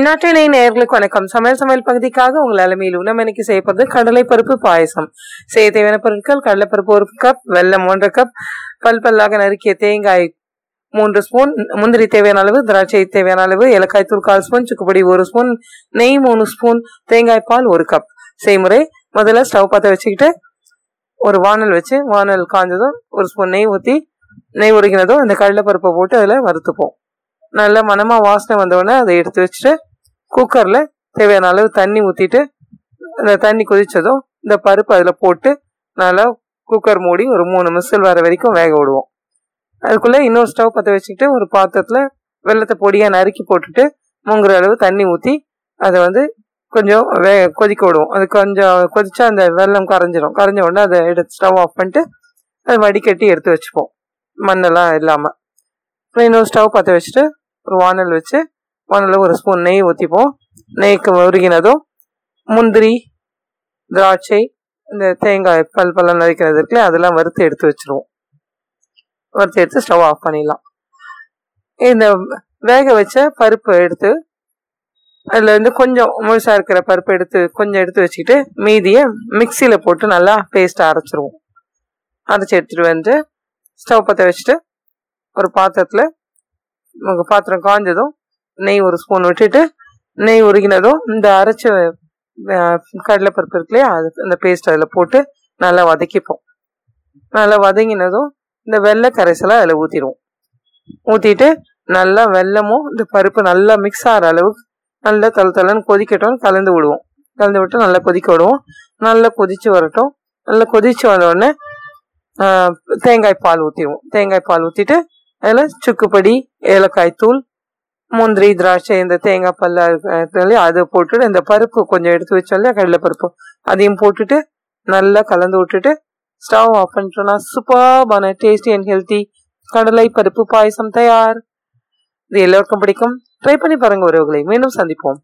நாட்டினை நேயர்களுக்கு வணக்கம். சமையல் சமையல் பகுதிக்காக உங்கள் அலமையில் உணவனைக்கு இன்னைக்கு செய்யப்படுறது கடலை பருப்பு பாயசம். செய்ய தேவையான பொருட்கள் கடலைப்பருப்பு ஒரு கப் வெல்லம் ஒன்றரை கப் பல் பல்லாக நறுக்கிய தேங்காய் மூன்று ஸ்பூன் முந்திரி தேவையான அளவு திராட்சை தேவையான அளவு ஏலக்காய் தூள் கால் ஸ்பூன் சுக்குப்பொடி ஒரு ஸ்பூன் நெய் மூணு ஸ்பூன் தேங்காய் பால் ஒரு கப் செய்முறை முதல்ல ஸ்டவ் பார்த்து வச்சுக்கிட்டு ஒரு வானல் வச்சு வானல் காஞ்சதும் ஒரு ஸ்பூன் நெய் ஊற்றி நெய் உருகினதும் அந்த கடலைப்பருப்பை போட்டு அதில் வறுத்துப்போம். நல்ல மனமா வாசனை வந்தவுடனே அதை எடுத்து வச்சுட்டு குக்கரில் தேவையான அளவு தண்ணி ஊற்றிட்டு அந்த தண்ணி கொதிச்சதும் இந்த பருப்பு அதில் போட்டு நல்லா குக்கர் மூடி ஒரு மூணு மிசில் வர வரைக்கும் வேக விடுவோம். அதுக்குள்ளே இன்னொரு ஸ்டவ் பற்ற வச்சுக்கிட்டு ஒரு பாத்திரத்தில் வெள்ளத்தை பொடியாக நறுக்கி போட்டுட்டு முங்குற அளவு தண்ணி ஊற்றி அதை வந்து கொஞ்சம் வே கொதிக்க விடுவோம். அது கொஞ்சம் கொதிச்சா அந்த வெள்ளம் கரைஞ்சிடும் கரைஞ்ச உடனே அதை எடுத்து ஸ்டவ் ஆஃப் பண்ணிட்டு அதை வடிகட்டி எடுத்து வச்சுப்போம். மண்ணெல்லாம் இல்லாமல் இன்னொரு ஸ்டவ் பற்ற வச்சுட்டு ஒரு வானல் வச்சு வானலில் ஒரு ஸ்பூன் நெய் ஊற்றிப்போம் நெய்க்கு உருகினதும் முந்திரி திராட்சை இந்த தேங்காய் பல் பல்லாம் நறுக்கிறது இருக்குல்ல அதெல்லாம் வறுத்து எடுத்து வச்சுருவோம். வறுத்து எடுத்து ஸ்டவ் ஆஃப் பண்ணிடலாம். இந்த வேக வச்ச பருப்பு எடுத்து அதில் வந்து கொஞ்சம் முழுசாக இருக்கிற பருப்பு எடுத்து கொஞ்சம் எடுத்து வச்சுக்கிட்டு மீதியை மிக்சியில் போட்டு நல்லா பேஸ்ட்டாக அரைச்சிருவோம். அரைச்சி எடுத்துகிட்டு வந்து ஸ்டவ் பற்ற வச்சுட்டு ஒரு பாத்திரத்தில் பாத்திரம் காஞ்சதும் நெய் ஒரு ஸ்பூன் விட்டுட்டு நெய் உருகினதும் இந்த அரைச்ச கடலைப்பருப்பு இருக்கு இல்லையா அது அந்த பேஸ்ட் அதில் போட்டு நல்லா வதக்கிப்போம். நல்லா வதங்கினதும் இந்த வெள்ளை கரைசலை அதில் ஊற்றிடுவோம் ஊற்றிட்டு நல்லா வெள்ளமும் இந்த பருப்பு நல்லா மிக்ஸ் ஆகிற அளவுக்கு நல்லா தலை தலைன்னு கொதிக்கட்டும் கலந்து விடுவோம். கலந்து விட்டு நல்லா கொதிக்க விடுவோம். நல்லா கொதித்து வரட்டும். நல்லா கொதித்து வந்தோடனே தேங்காய் பால் ஊற்றிடுவோம் தேங்காய் பால் ஊற்றிட்டு அதில் சுக்குப்படி ஏலக்காய் தூள் முந்திரி திராட்சை இந்த தேங்காய் பல்ல சொல்லி அதை போட்டுட்டு இந்த பருப்பு கொஞ்சம் எடுத்து வச்சோம்ல கடலைப்பருப்பு அதையும் போட்டுட்டு நல்லா கலந்து விட்டுட்டு ஸ்டவ் ஆஃப் பண்ணிட்டோம்னா சூப்பர்பான டேஸ்டி அண்ட் ஹெல்த்தி கடலை பருப்பு பாயசம் தயார் இது எல்லோருக்கும் பிடிக்கும் ட்ரை பண்ணி பாருங்க உறவுகளை மீண்டும் சந்திப்போம்